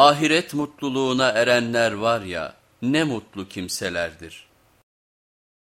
Ahiret mutluluğuna erenler var ya ne mutlu kimselerdir.